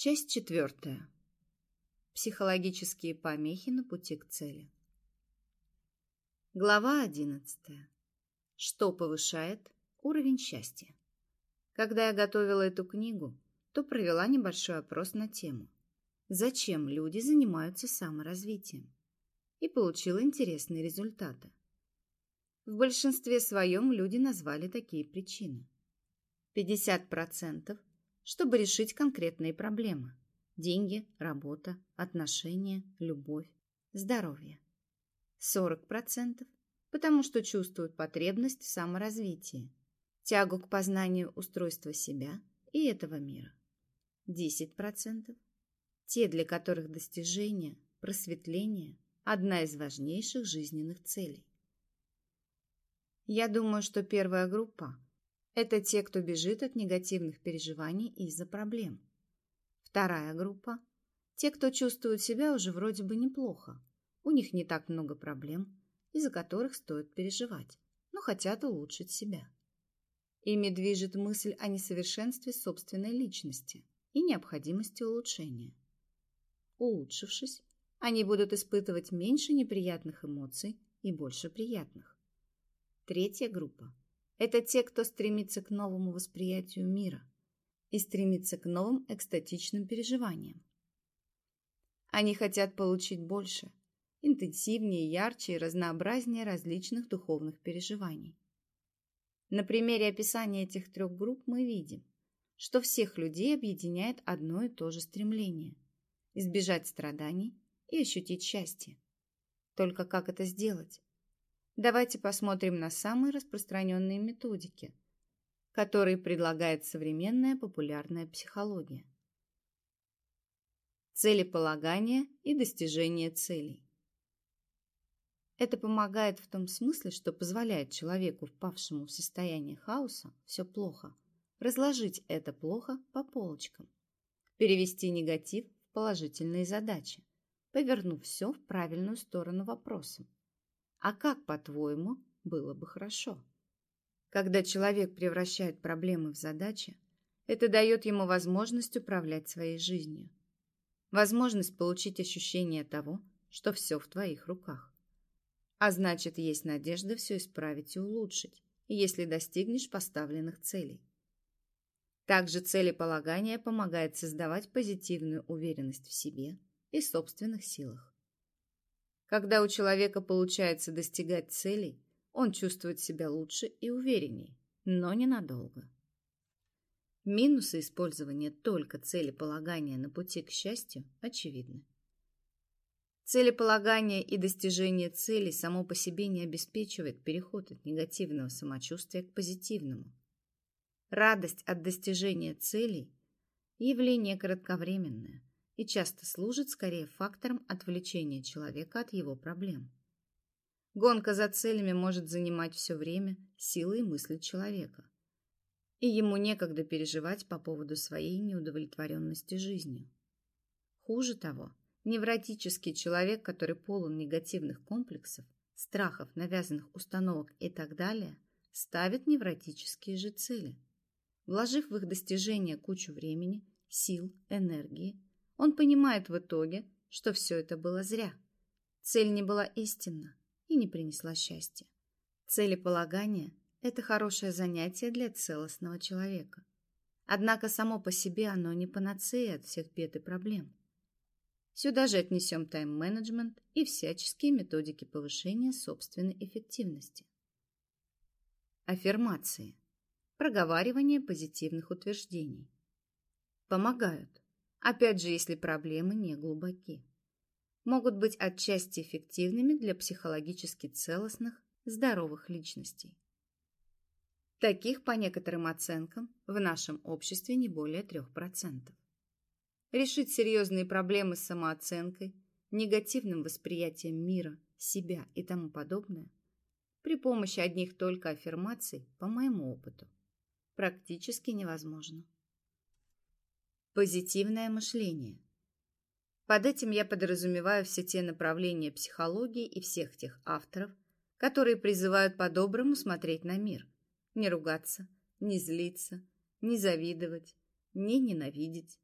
Часть четвертая. Психологические помехи на пути к цели. Глава одиннадцатая. Что повышает уровень счастья? Когда я готовила эту книгу, то провела небольшой опрос на тему «Зачем люди занимаются саморазвитием?» и получила интересные результаты. В большинстве своем люди назвали такие причины. 50% чтобы решить конкретные проблемы. Деньги, работа, отношения, любовь, здоровье. 40% потому что чувствуют потребность в саморазвитии, тягу к познанию устройства себя и этого мира. 10% те, для которых достижение, просветление – одна из важнейших жизненных целей. Я думаю, что первая группа это те, кто бежит от негативных переживаний из-за проблем. Вторая группа – те, кто чувствует себя уже вроде бы неплохо. У них не так много проблем, из-за которых стоит переживать, но хотят улучшить себя. Ими движет мысль о несовершенстве собственной личности и необходимости улучшения. Улучшившись, они будут испытывать меньше неприятных эмоций и больше приятных. Третья группа это те, кто стремится к новому восприятию мира и стремится к новым экстатичным переживаниям. Они хотят получить больше, интенсивнее, ярче и разнообразнее различных духовных переживаний. На примере описания этих трех групп мы видим, что всех людей объединяет одно и то же стремление – избежать страданий и ощутить счастье. Только как это сделать? Давайте посмотрим на самые распространенные методики, которые предлагает современная популярная психология. Целеполагание и достижение целей. Это помогает в том смысле, что позволяет человеку, впавшему в состояние хаоса, все плохо, разложить это плохо по полочкам, перевести негатив в положительные задачи, повернув все в правильную сторону вопросом а как, по-твоему, было бы хорошо? Когда человек превращает проблемы в задачи, это дает ему возможность управлять своей жизнью. Возможность получить ощущение того, что все в твоих руках. А значит, есть надежда все исправить и улучшить, если достигнешь поставленных целей. Также целеполагание помогает создавать позитивную уверенность в себе и собственных силах. Когда у человека получается достигать целей, он чувствует себя лучше и уверенней, но ненадолго. Минусы использования только целеполагания на пути к счастью очевидны. Целеполагание и достижение цели само по себе не обеспечивает переход от негативного самочувствия к позитивному. Радость от достижения целей – явление кратковременное, и часто служит скорее фактором отвлечения человека от его проблем. Гонка за целями может занимать все время, силы и мысли человека. И ему некогда переживать по поводу своей неудовлетворенности жизнью. Хуже того, невротический человек, который полон негативных комплексов, страхов, навязанных установок и так далее, ставит невротические же цели. Вложив в их достижение кучу времени, сил, энергии, он понимает в итоге, что все это было зря. Цель не была истинна и не принесла счастья. Целеполагание – это хорошее занятие для целостного человека. Однако само по себе оно не панацея от всех бед и проблем. Сюда же отнесем тайм-менеджмент и всяческие методики повышения собственной эффективности. Аффирмации. Проговаривание позитивных утверждений. Помогают Опять же, если проблемы не глубоки. Могут быть отчасти эффективными для психологически целостных, здоровых личностей. Таких, по некоторым оценкам, в нашем обществе не более 3%. Решить серьезные проблемы с самооценкой, негативным восприятием мира, себя и тому подобное при помощи одних только аффирмаций, по моему опыту, практически невозможно. Позитивное мышление. Под этим я подразумеваю все те направления психологии и всех тех авторов, которые призывают по-доброму смотреть на мир, не ругаться, не злиться, не завидовать, не ненавидеть,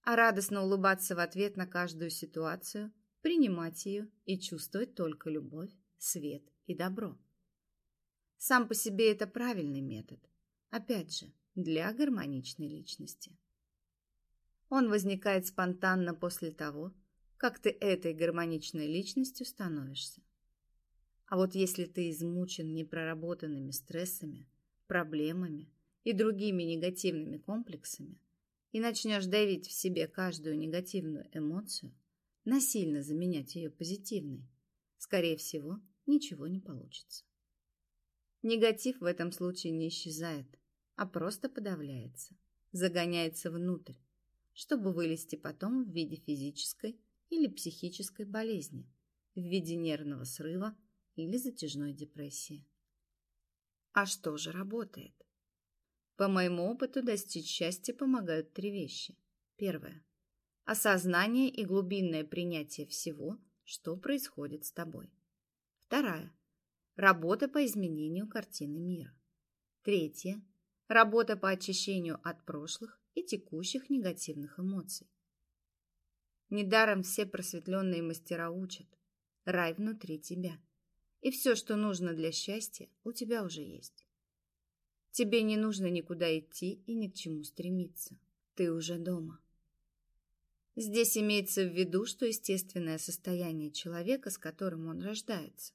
а радостно улыбаться в ответ на каждую ситуацию, принимать ее и чувствовать только любовь, свет и добро. Сам по себе это правильный метод. Опять же, для гармоничной личности. Он возникает спонтанно после того, как ты этой гармоничной личностью становишься. А вот если ты измучен непроработанными стрессами, проблемами и другими негативными комплексами и начнешь давить в себе каждую негативную эмоцию, насильно заменять ее позитивной, скорее всего, ничего не получится. Негатив в этом случае не исчезает, а просто подавляется, загоняется внутрь, чтобы вылезти потом в виде физической или психической болезни, в виде нервного срыва или затяжной депрессии. А что же работает? По моему опыту достичь счастья помогают три вещи. Первое осознание и глубинное принятие всего, что происходит с тобой. Вторая работа по изменению картины мира. Третье работа по очищению от прошлых и текущих негативных эмоций. Недаром все просветленные мастера учат. Рай внутри тебя. И все, что нужно для счастья, у тебя уже есть. Тебе не нужно никуда идти и ни к чему стремиться. Ты уже дома. Здесь имеется в виду, что естественное состояние человека, с которым он рождается,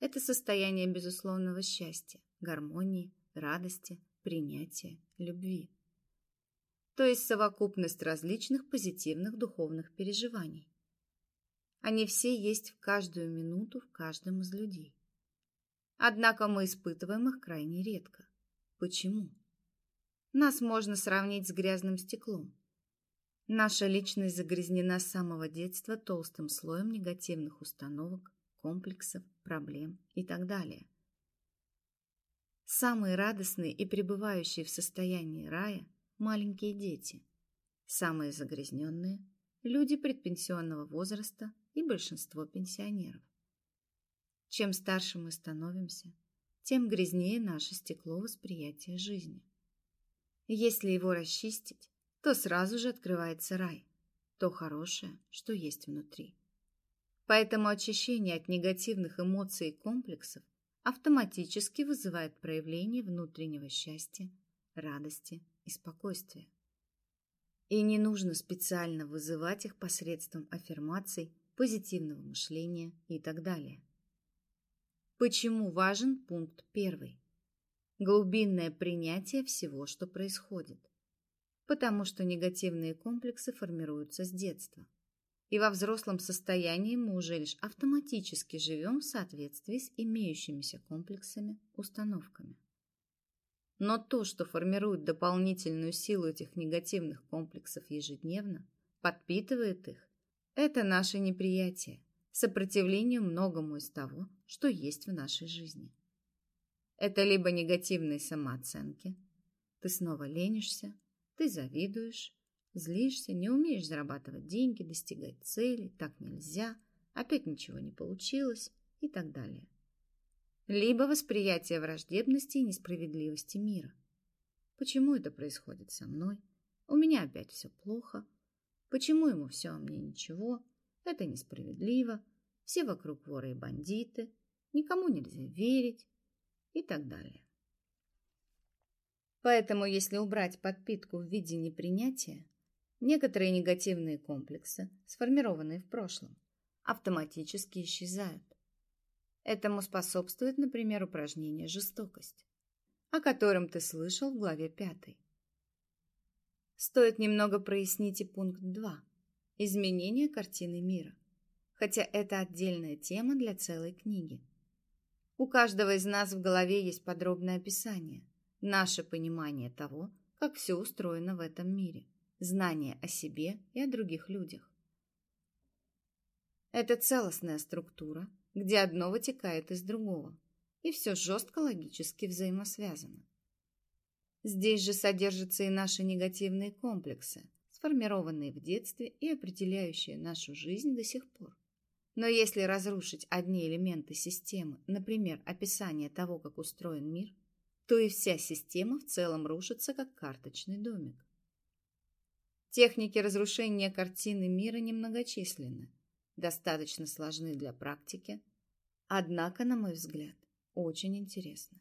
это состояние безусловного счастья, гармонии, радости, принятия, любви. То есть совокупность различных позитивных духовных переживаний. Они все есть в каждую минуту в каждом из людей. Однако мы испытываем их крайне редко. Почему? Нас можно сравнить с грязным стеклом. Наша личность загрязнена с самого детства толстым слоем негативных установок, комплексов, проблем и так далее. Самые радостные и пребывающие в состоянии рая – маленькие дети. Самые загрязненные – люди предпенсионного возраста и большинство пенсионеров. Чем старше мы становимся, тем грязнее наше стекло восприятия жизни. Если его расчистить, то сразу же открывается рай, то хорошее, что есть внутри. Поэтому очищение от негативных эмоций и комплексов автоматически вызывает проявление внутреннего счастья, радости и спокойствия. И не нужно специально вызывать их посредством аффирмаций, позитивного мышления и так далее. Почему важен пункт первый? Глубинное принятие всего, что происходит. Потому что негативные комплексы формируются с детства – и во взрослом состоянии мы уже лишь автоматически живем в соответствии с имеющимися комплексами, установками. Но то, что формирует дополнительную силу этих негативных комплексов ежедневно, подпитывает их, это наше неприятие, сопротивление многому из того, что есть в нашей жизни. Это либо негативные самооценки, ты снова ленишься, ты завидуешь, Злишься, не умеешь зарабатывать деньги, достигать цели, так нельзя, опять ничего не получилось и так далее. Либо восприятие враждебности и несправедливости мира. Почему это происходит со мной? У меня опять все плохо. Почему ему все, а мне ничего? Это несправедливо. Все вокруг воры и бандиты. Никому нельзя верить и так далее. Поэтому, если убрать подпитку в виде непринятия, Некоторые негативные комплексы, сформированные в прошлом, автоматически исчезают. Этому способствует, например, упражнение «Жестокость», о котором ты слышал в главе 5. Стоит немного прояснить и пункт 2 – изменение картины мира, хотя это отдельная тема для целой книги. У каждого из нас в голове есть подробное описание, наше понимание того, как все устроено в этом мире – знание о себе и о других людях. Это целостная структура, где одно вытекает из другого, и все жестко логически взаимосвязано. Здесь же содержатся и наши негативные комплексы, сформированные в детстве и определяющие нашу жизнь до сих пор. Но если разрушить одни элементы системы, например, описание того, как устроен мир, то и вся система в целом рушится, как карточный домик. Техники разрушения картины мира немногочисленны, достаточно сложны для практики, однако, на мой взгляд, очень интересны.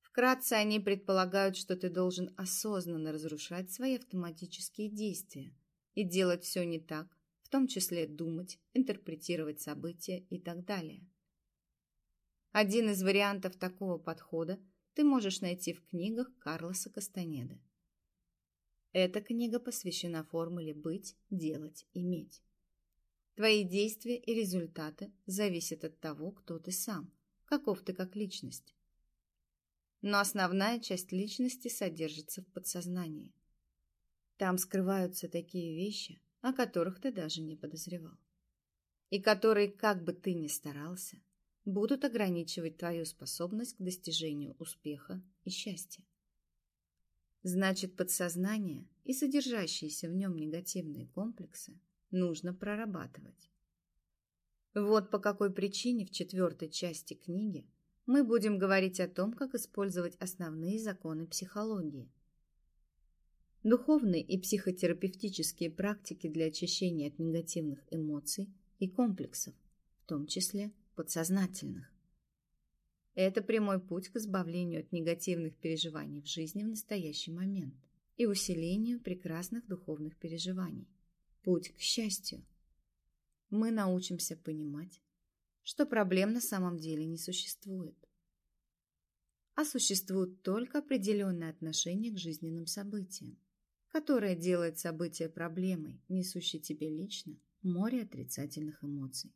Вкратце они предполагают, что ты должен осознанно разрушать свои автоматические действия и делать все не так, в том числе думать, интерпретировать события и так далее. Один из вариантов такого подхода ты можешь найти в книгах Карлоса Кастанеды. Эта книга посвящена формуле «быть», «делать», «иметь». Твои действия и результаты зависят от того, кто ты сам, каков ты как личность. Но основная часть личности содержится в подсознании. Там скрываются такие вещи, о которых ты даже не подозревал. И которые, как бы ты ни старался, будут ограничивать твою способность к достижению успеха и счастья. Значит, подсознание и содержащиеся в нем негативные комплексы нужно прорабатывать. Вот по какой причине в четвертой части книги мы будем говорить о том, как использовать основные законы психологии. Духовные и психотерапевтические практики для очищения от негативных эмоций и комплексов, в том числе подсознательных. Это прямой путь к избавлению от негативных переживаний в жизни в настоящий момент и усилению прекрасных духовных переживаний. Путь к счастью. Мы научимся понимать, что проблем на самом деле не существует, а существует только определенное отношение к жизненным событиям, которое делает событие проблемой, несущей тебе лично море отрицательных эмоций.